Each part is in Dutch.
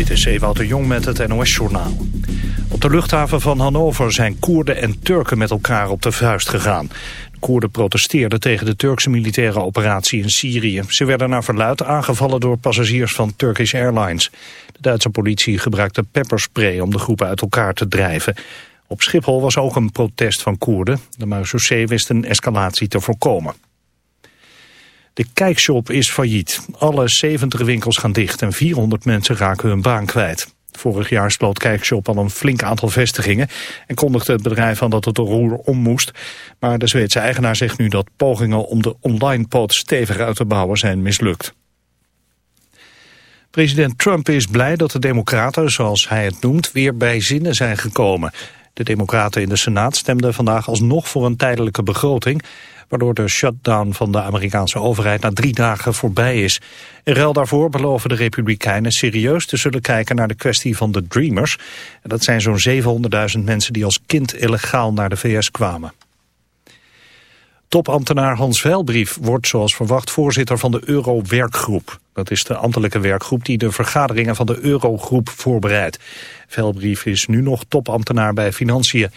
Dit is Ewout de Jong met het NOS-journaal. Op de luchthaven van Hannover zijn Koerden en Turken met elkaar op de vuist gegaan. De Koerden protesteerden tegen de Turkse militaire operatie in Syrië. Ze werden naar verluid aangevallen door passagiers van Turkish Airlines. De Duitse politie gebruikte pepperspray om de groepen uit elkaar te drijven. Op Schiphol was ook een protest van Koerden. De marechaussee wist een escalatie te voorkomen. De kijkshop is failliet. Alle 70 winkels gaan dicht en 400 mensen raken hun baan kwijt. Vorig jaar sloot Kijkshop al een flink aantal vestigingen... en kondigde het bedrijf aan dat het de roer om moest. Maar de Zweedse eigenaar zegt nu dat pogingen om de online poot stevig uit te bouwen zijn mislukt. President Trump is blij dat de democraten, zoals hij het noemt, weer bij zinnen zijn gekomen. De democraten in de Senaat stemden vandaag alsnog voor een tijdelijke begroting waardoor de shutdown van de Amerikaanse overheid na drie dagen voorbij is. In ruil daarvoor beloven de Republikeinen serieus te zullen kijken naar de kwestie van de Dreamers. Dat zijn zo'n 700.000 mensen die als kind illegaal naar de VS kwamen. Topambtenaar Hans Veilbrief wordt zoals verwacht voorzitter van de Euro-werkgroep. Dat is de ambtelijke werkgroep die de vergaderingen van de Eurogroep voorbereidt. Veilbrief is nu nog topambtenaar bij Financiën.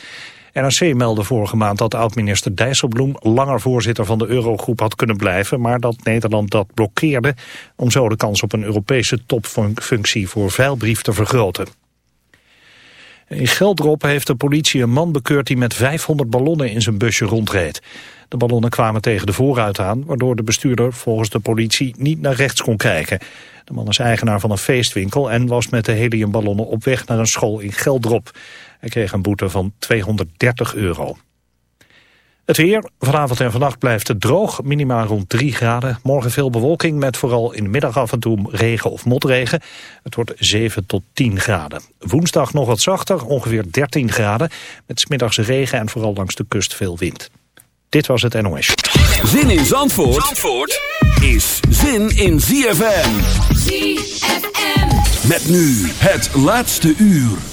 NRC meldde vorige maand dat oud-minister Dijsselbloem langer voorzitter van de Eurogroep had kunnen blijven, maar dat Nederland dat blokkeerde om zo de kans op een Europese topfunctie voor veilbrief te vergroten. In Geldrop heeft de politie een man bekeurd die met 500 ballonnen in zijn busje rondreed. De ballonnen kwamen tegen de voorruit aan, waardoor de bestuurder volgens de politie niet naar rechts kon kijken. De man is eigenaar van een feestwinkel en was met de heliumballonnen op weg naar een school in Geldrop. Hij kreeg een boete van 230 euro. Het weer. Vanavond en vannacht blijft het droog. Minimaal rond 3 graden. Morgen veel bewolking met vooral in de middag af en toe regen of motregen. Het wordt 7 tot 10 graden. Woensdag nog wat zachter, ongeveer 13 graden. Met smiddags regen en vooral langs de kust veel wind. Dit was het NOS. Zin in Zandvoort, Zandvoort is zin in ZFM. ZFM. Met nu het laatste uur.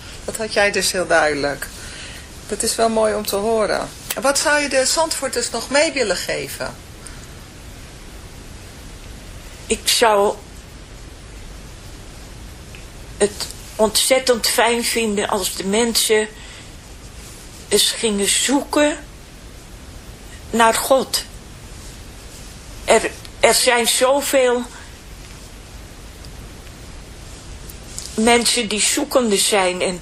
Dat had jij dus heel duidelijk. Dat is wel mooi om te horen. Wat zou je de Zandvoorters nog mee willen geven? Ik zou het ontzettend fijn vinden als de mensen eens gingen zoeken naar God. Er, er zijn zoveel mensen die zoekende zijn en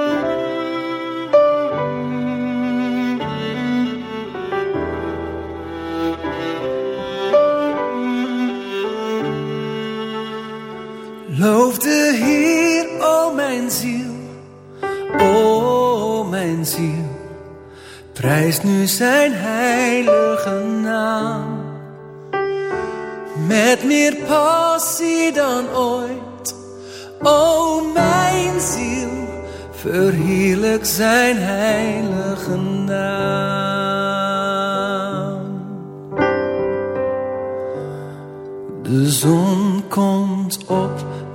Ziel, o mijn ziel. Prijs nu zijn heilige naam. Met meer passie dan ooit, o mijn ziel. Verheerlijk zijn heilige naam. De zon komt op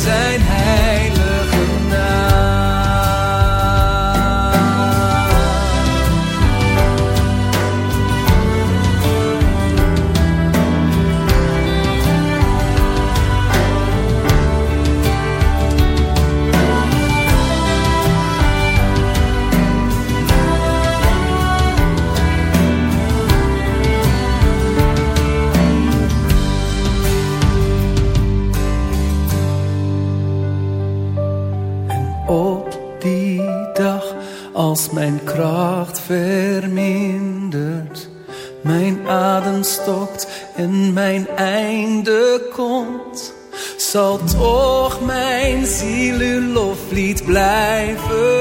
Zijn vermindert, mijn adem stokt en mijn einde komt, zal toch mijn ziel uw loflied blijven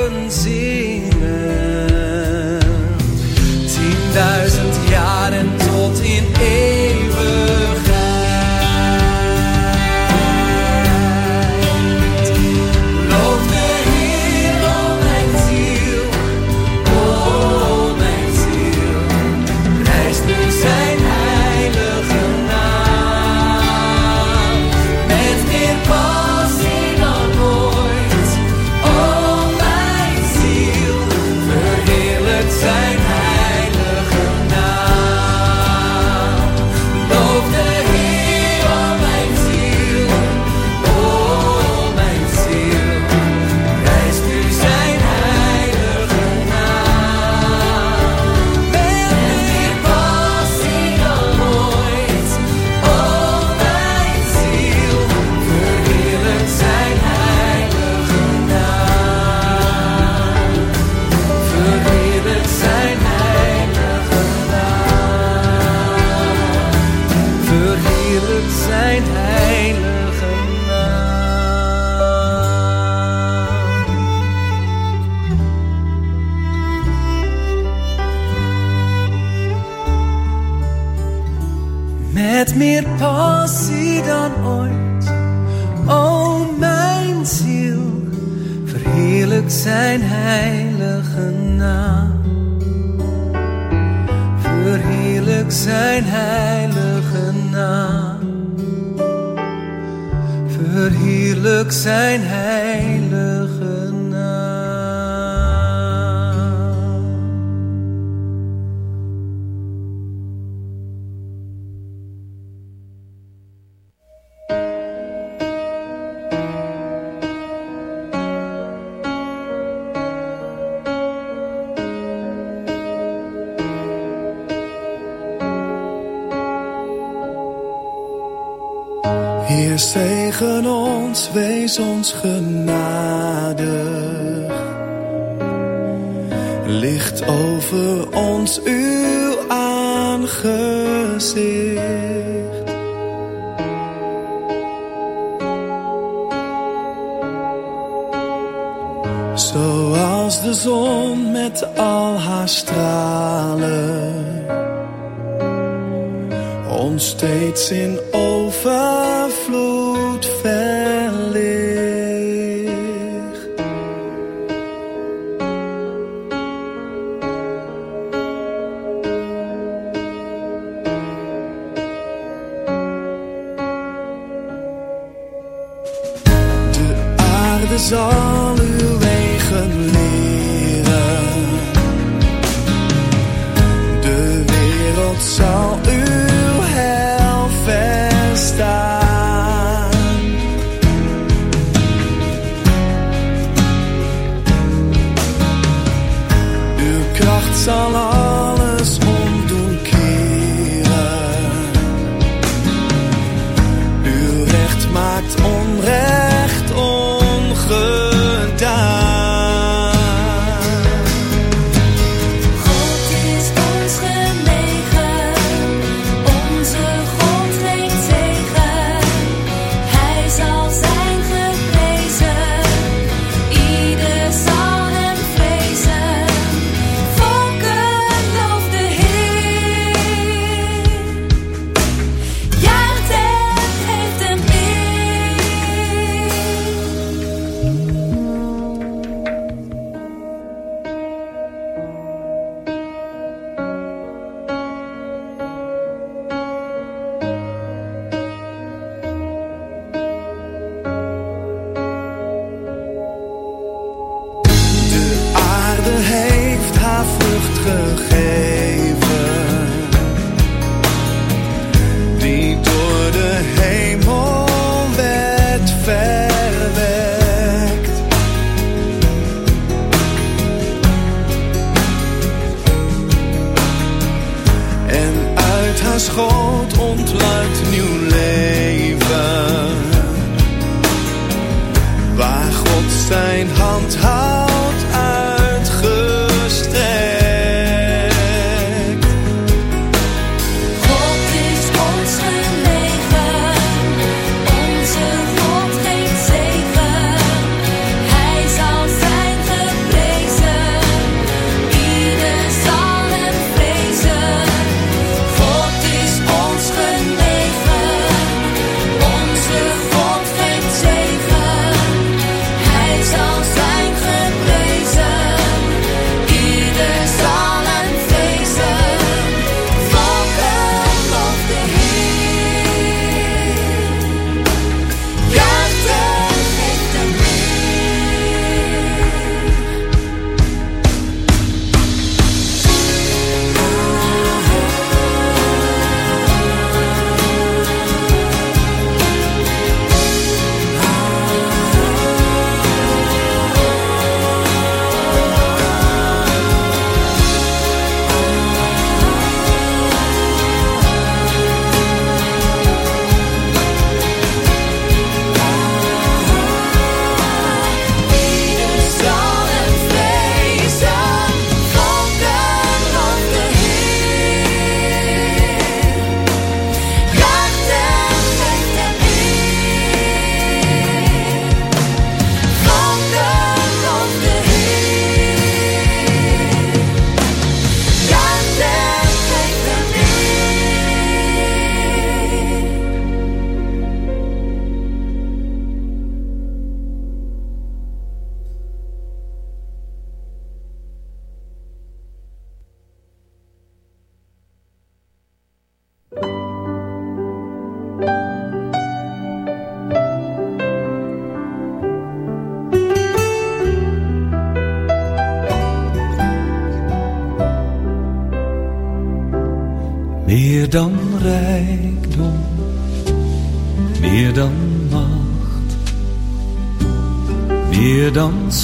Zegen ons, wees ons genadig. Licht over ons uw aangezicht.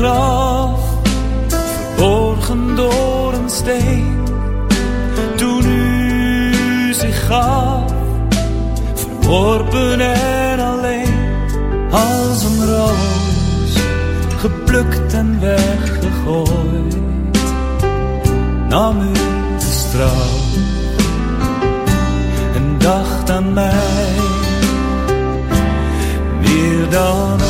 Graf, verborgen door een steen. Toen u zich gaf, verworpen en alleen als een roos, geplukt en weggegooid, nam u de straf en dacht aan mij. Meer dan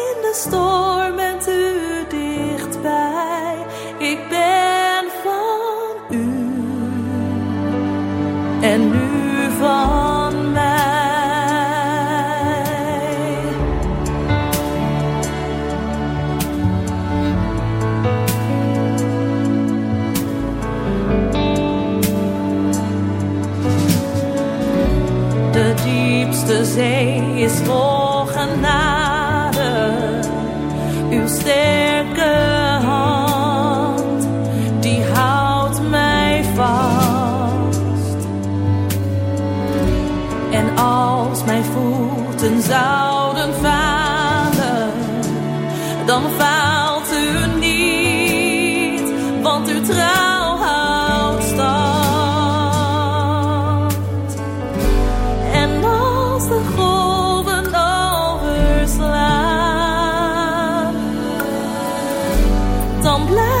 de overslaan,